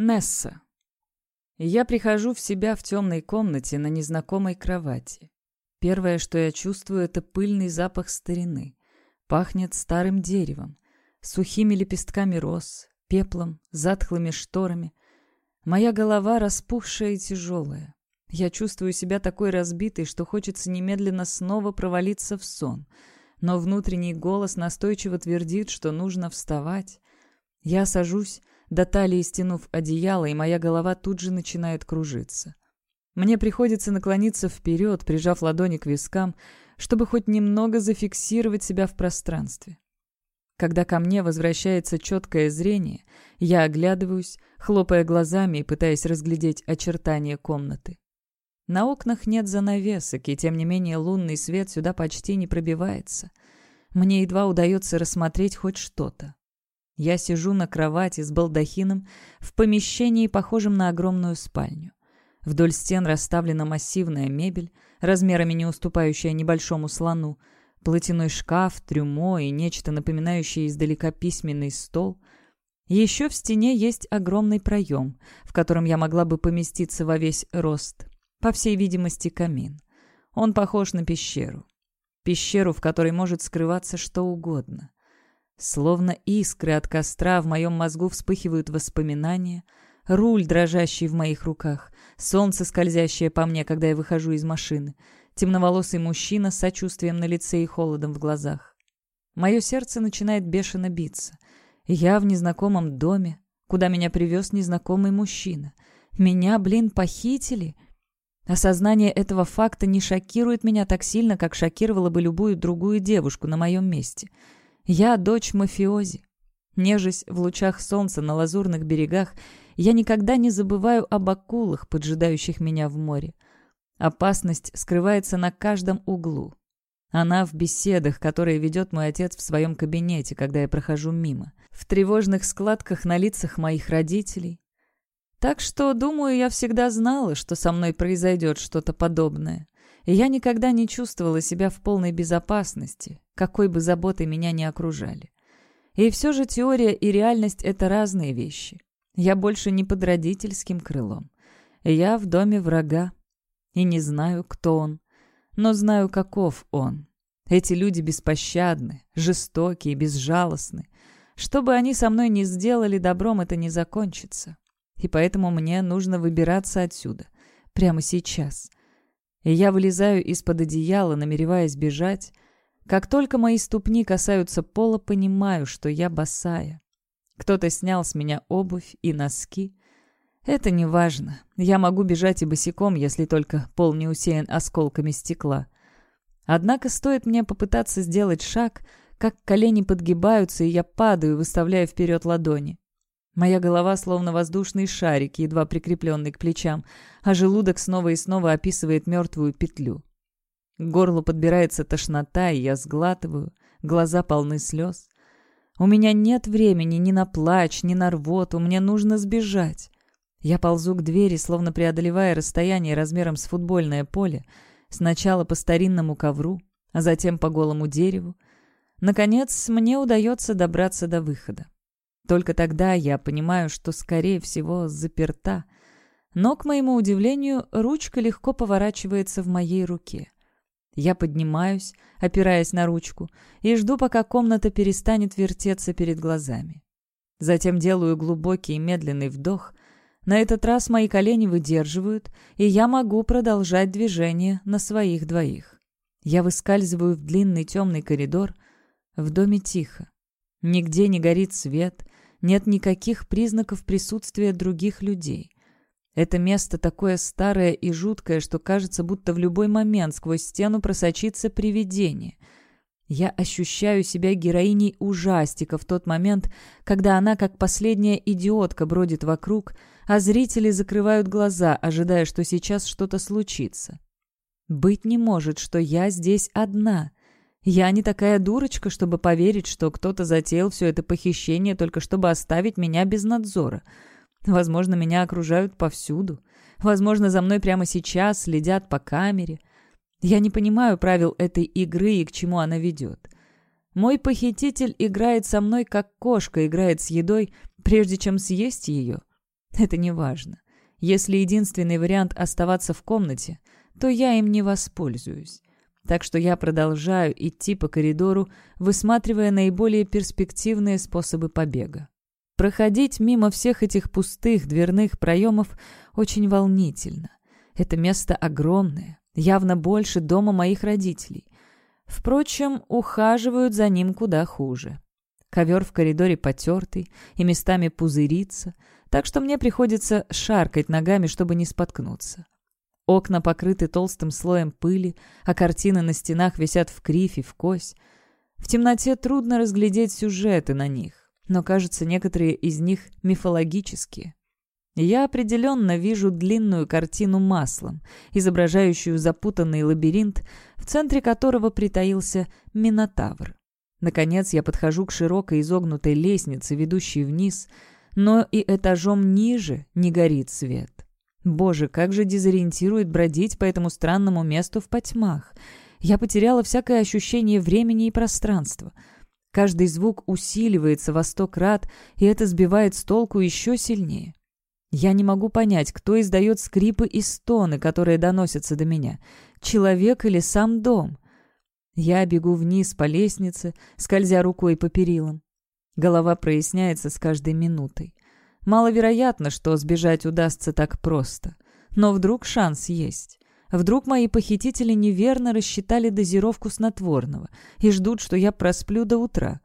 Несса. Я прихожу в себя в темной комнате на незнакомой кровати. Первое, что я чувствую, это пыльный запах старины. Пахнет старым деревом, сухими лепестками роз, пеплом, затхлыми шторами. Моя голова распухшая и тяжелая. Я чувствую себя такой разбитой, что хочется немедленно снова провалиться в сон. Но внутренний голос настойчиво твердит, что нужно вставать. Я сажусь, до талии стянув одеяло, и моя голова тут же начинает кружиться. Мне приходится наклониться вперед, прижав ладони к вискам, чтобы хоть немного зафиксировать себя в пространстве. Когда ко мне возвращается четкое зрение, я оглядываюсь, хлопая глазами и пытаясь разглядеть очертания комнаты. На окнах нет занавесок, и тем не менее лунный свет сюда почти не пробивается. Мне едва удается рассмотреть хоть что-то. Я сижу на кровати с балдахином в помещении, похожем на огромную спальню. Вдоль стен расставлена массивная мебель, размерами не уступающая небольшому слону, платяной шкаф, трюмо и нечто напоминающее издалека письменный стол. Еще в стене есть огромный проем, в котором я могла бы поместиться во весь рост. По всей видимости, камин. Он похож на пещеру. Пещеру, в которой может скрываться что угодно. Словно искры от костра в моем мозгу вспыхивают воспоминания, руль, дрожащий в моих руках, солнце, скользящее по мне, когда я выхожу из машины, темноволосый мужчина с сочувствием на лице и холодом в глазах. Мое сердце начинает бешено биться. Я в незнакомом доме, куда меня привез незнакомый мужчина. Меня, блин, похитили. Осознание этого факта не шокирует меня так сильно, как шокировало бы любую другую девушку на моем месте — я дочь мафиози. Нежесть в лучах солнца на лазурных берегах, я никогда не забываю об акулах, поджидающих меня в море. Опасность скрывается на каждом углу. Она в беседах, которые ведет мой отец в своем кабинете, когда я прохожу мимо. В тревожных складках на лицах моих родителей. Так что, думаю, я всегда знала, что со мной произойдет что-то подобное и я никогда не чувствовала себя в полной безопасности, какой бы заботой меня ни окружали. И все же теория и реальность — это разные вещи. Я больше не под родительским крылом. Я в доме врага. И не знаю, кто он, но знаю, каков он. Эти люди беспощадны, жестокие, безжалостны. Что бы они со мной ни сделали, добром это не закончится. И поэтому мне нужно выбираться отсюда. Прямо сейчас и я вылезаю из-под одеяла, намереваясь бежать. Как только мои ступни касаются пола, понимаю, что я босая. Кто-то снял с меня обувь и носки. Это не важно. Я могу бежать и босиком, если только пол не усеян осколками стекла. Однако стоит мне попытаться сделать шаг, как колени подгибаются, и я падаю, выставляя вперед ладони. Моя голова словно воздушный шарик, едва прикрепленный к плечам, а желудок снова и снова описывает мертвую петлю. К горлу подбирается тошнота, и я сглатываю, глаза полны слез. У меня нет времени ни на плач, ни на рвоту, мне нужно сбежать. Я ползу к двери, словно преодолевая расстояние размером с футбольное поле, сначала по старинному ковру, а затем по голому дереву. Наконец, мне удается добраться до выхода. Только тогда я понимаю, что, скорее всего, заперта. Но, к моему удивлению, ручка легко поворачивается в моей руке. Я поднимаюсь, опираясь на ручку, и жду, пока комната перестанет вертеться перед глазами. Затем делаю глубокий и медленный вдох. На этот раз мои колени выдерживают, и я могу продолжать движение на своих двоих. Я выскальзываю в длинный темный коридор. В доме тихо. Нигде не горит свет, нет никаких признаков присутствия других людей. Это место такое старое и жуткое, что кажется, будто в любой момент сквозь стену просочится привидение. Я ощущаю себя героиней ужастика в тот момент, когда она, как последняя идиотка, бродит вокруг, а зрители закрывают глаза, ожидая, что сейчас что-то случится. Быть не может, что я здесь одна. Я не такая дурочка, чтобы поверить, что кто-то затеял все это похищение только чтобы оставить меня без надзора. Возможно, меня окружают повсюду. Возможно, за мной прямо сейчас следят по камере. Я не понимаю правил этой игры и к чему она ведет. Мой похититель играет со мной, как кошка играет с едой, прежде чем съесть ее. Это не важно. Если единственный вариант оставаться в комнате, то я им не воспользуюсь. Так что я продолжаю идти по коридору, высматривая наиболее перспективные способы побега. Проходить мимо всех этих пустых дверных проемов очень волнительно. Это место огромное, явно больше дома моих родителей. Впрочем, ухаживают за ним куда хуже. Ковер в коридоре потертый и местами пузырится, так что мне приходится шаркать ногами, чтобы не споткнуться. Окна покрыты толстым слоем пыли, а картины на стенах висят в крифе, в кось. В темноте трудно разглядеть сюжеты на них, но, кажется, некоторые из них мифологические. Я определенно вижу длинную картину маслом, изображающую запутанный лабиринт, в центре которого притаился Минотавр. Наконец я подхожу к широкой изогнутой лестнице, ведущей вниз, но и этажом ниже не горит свет. Боже, как же дезориентирует бродить по этому странному месту в потьмах. Я потеряла всякое ощущение времени и пространства. Каждый звук усиливается во сто крат, и это сбивает с толку еще сильнее. Я не могу понять, кто издает скрипы и стоны, которые доносятся до меня. Человек или сам дом? Я бегу вниз по лестнице, скользя рукой по перилам. Голова проясняется с каждой минутой. Маловероятно, что сбежать удастся так просто. Но вдруг шанс есть. Вдруг мои похитители неверно рассчитали дозировку снотворного и ждут, что я просплю до утра.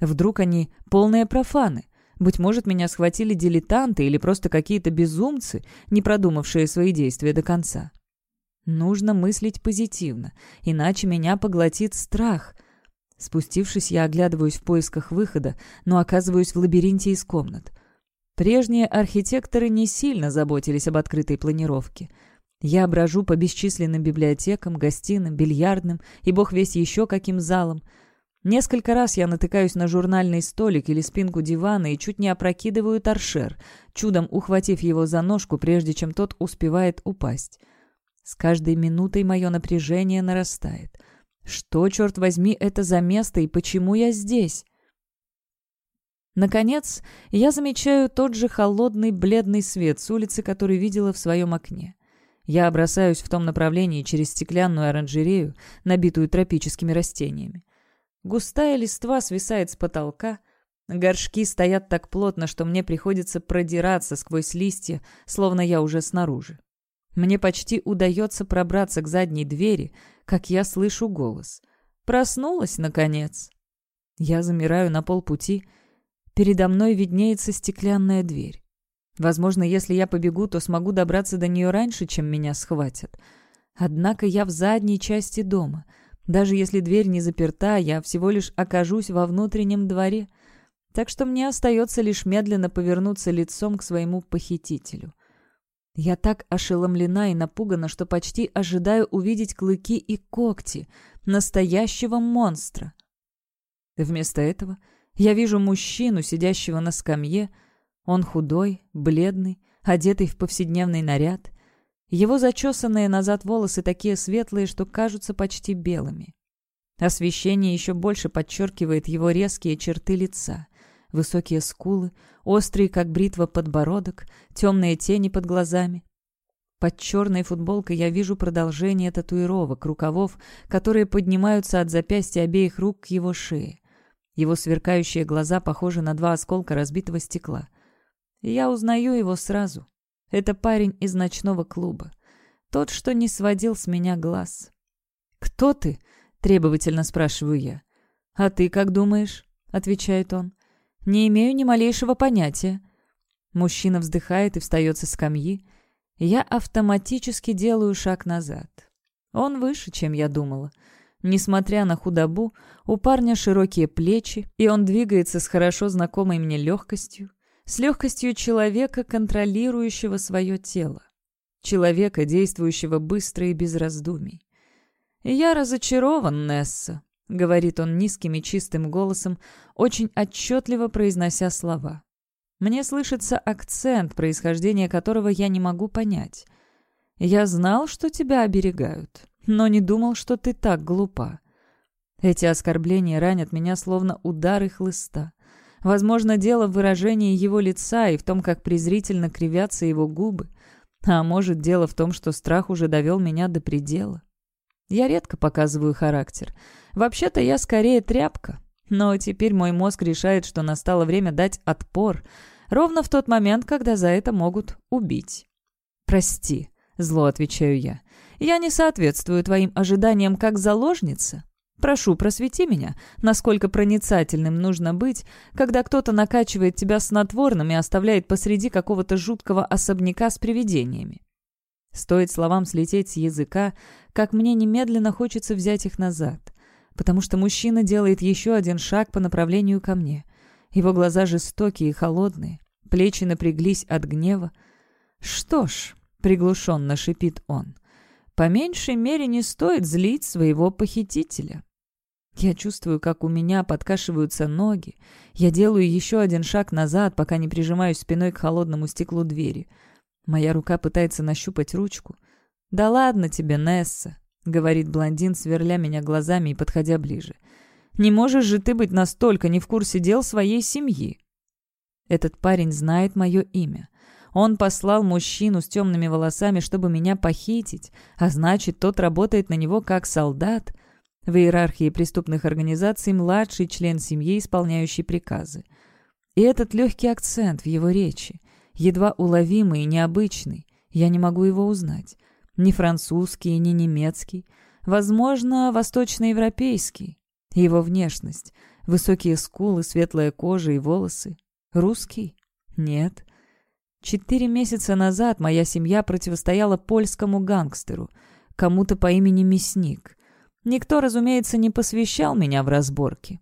Вдруг они полные профаны. Быть может, меня схватили дилетанты или просто какие-то безумцы, не продумавшие свои действия до конца. Нужно мыслить позитивно, иначе меня поглотит страх. Спустившись, я оглядываюсь в поисках выхода, но оказываюсь в лабиринте из комнат — Прежние архитекторы не сильно заботились об открытой планировке. Я брожу по бесчисленным библиотекам, гостиным, бильярдным и бог весь еще каким залам. Несколько раз я натыкаюсь на журнальный столик или спинку дивана и чуть не опрокидываю торшер, чудом ухватив его за ножку, прежде чем тот успевает упасть. С каждой минутой мое напряжение нарастает. Что, черт возьми, это за место и почему я здесь? Наконец, я замечаю тот же холодный бледный свет с улицы, который видела в своем окне. Я бросаюсь в том направлении через стеклянную оранжерею, набитую тропическими растениями. Густая листва свисает с потолка, горшки стоят так плотно, что мне приходится продираться сквозь листья, словно я уже снаружи. Мне почти удается пробраться к задней двери, как я слышу голос. Проснулась, наконец. Я замираю на полпути, Передо мной виднеется стеклянная дверь. Возможно, если я побегу, то смогу добраться до нее раньше, чем меня схватят. Однако я в задней части дома. Даже если дверь не заперта, я всего лишь окажусь во внутреннем дворе. Так что мне остается лишь медленно повернуться лицом к своему похитителю. Я так ошеломлена и напугана, что почти ожидаю увидеть клыки и когти настоящего монстра. Вместо этого я вижу мужчину, сидящего на скамье. Он худой, бледный, одетый в повседневный наряд. Его зачесанные назад волосы такие светлые, что кажутся почти белыми. Освещение еще больше подчеркивает его резкие черты лица. Высокие скулы, острый, как бритва, подбородок, темные тени под глазами. Под черной футболкой я вижу продолжение татуировок, рукавов, которые поднимаются от запястья обеих рук к его шее. Его сверкающие глаза похожи на два осколка разбитого стекла. Я узнаю его сразу. Это парень из ночного клуба. Тот, что не сводил с меня глаз. «Кто ты?» — требовательно спрашиваю я. «А ты как думаешь?» — отвечает он. «Не имею ни малейшего понятия». Мужчина вздыхает и встает со скамьи. Я автоматически делаю шаг назад. Он выше, чем я думала. Несмотря на худобу, у парня широкие плечи, и он двигается с хорошо знакомой мне легкостью, с легкостью человека, контролирующего свое тело, человека, действующего быстро и без раздумий. «Я разочарован, Несса», — говорит он низким и чистым голосом, очень отчетливо произнося слова. Мне слышится акцент, происхождение которого я не могу понять. «Я знал, что тебя оберегают но не думал, что ты так глупа. Эти оскорбления ранят меня словно удары хлыста. Возможно, дело в выражении его лица и в том, как презрительно кривятся его губы. А может, дело в том, что страх уже довел меня до предела. Я редко показываю характер. Вообще-то я скорее тряпка. Но теперь мой мозг решает, что настало время дать отпор, ровно в тот момент, когда за это могут убить. «Прости», — зло отвечаю я. «Я не соответствую твоим ожиданиям как заложница. Прошу, просвети меня, насколько проницательным нужно быть, когда кто-то накачивает тебя снотворным и оставляет посреди какого-то жуткого особняка с привидениями. Стоит словам слететь с языка, как мне немедленно хочется взять их назад, потому что мужчина делает еще один шаг по направлению ко мне. Его глаза жестокие и холодные, плечи напряглись от гнева. «Что ж», — приглушенно шипит он, — «по меньшей мере не стоит злить своего похитителя». Я чувствую, как у меня подкашиваются ноги. Я делаю еще один шаг назад, пока не прижимаюсь спиной к холодному стеклу двери — Моя рука пытается нащупать ручку. «Да ладно тебе, Несса», — говорит блондин, сверля меня глазами и подходя ближе. «Не можешь же ты быть настолько не в курсе дел своей семьи». Этот парень знает мое имя. Он послал мужчину с темными волосами, чтобы меня похитить, а значит, тот работает на него как солдат. В иерархии преступных организаций младший член семьи, исполняющий приказы. И этот легкий акцент в его речи едва уловимый и необычный. Я не могу его узнать. Ни французский, ни немецкий. Возможно, восточноевропейский. Его внешность. Высокие скулы, светлая кожа и волосы. Русский? Нет. Четыре месяца назад моя семья противостояла польскому гангстеру, кому-то по имени Мясник. Никто, разумеется, не посвящал меня в разборки.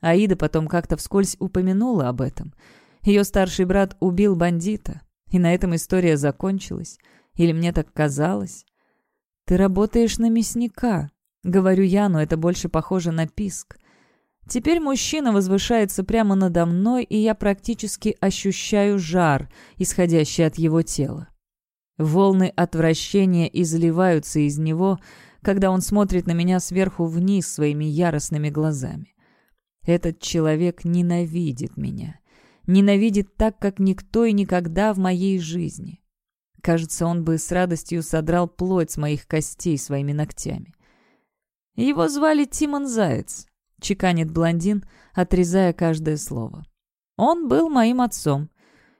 Аида потом как-то вскользь упомянула об этом — ее старший брат убил бандита, и на этом история закончилась. Или мне так казалось? «Ты работаешь на мясника», — говорю я, но это больше похоже на писк. Теперь мужчина возвышается прямо надо мной, и я практически ощущаю жар, исходящий от его тела. Волны отвращения изливаются из него, когда он смотрит на меня сверху вниз своими яростными глазами. Этот человек ненавидит меня ненавидит так, как никто и никогда в моей жизни. Кажется, он бы с радостью содрал плоть с моих костей своими ногтями. Его звали Тимон Заяц, чеканит блондин, отрезая каждое слово. Он был моим отцом,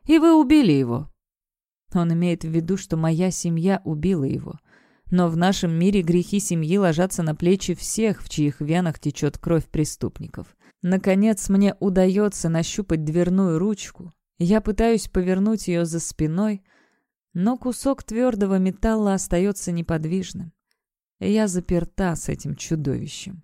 и вы убили его. Он имеет в виду, что моя семья убила его. Но в нашем мире грехи семьи ложатся на плечи всех, в чьих венах течет кровь преступников. Наконец мне удается нащупать дверную ручку. Я пытаюсь повернуть ее за спиной, но кусок твердого металла остается неподвижным. Я заперта с этим чудовищем.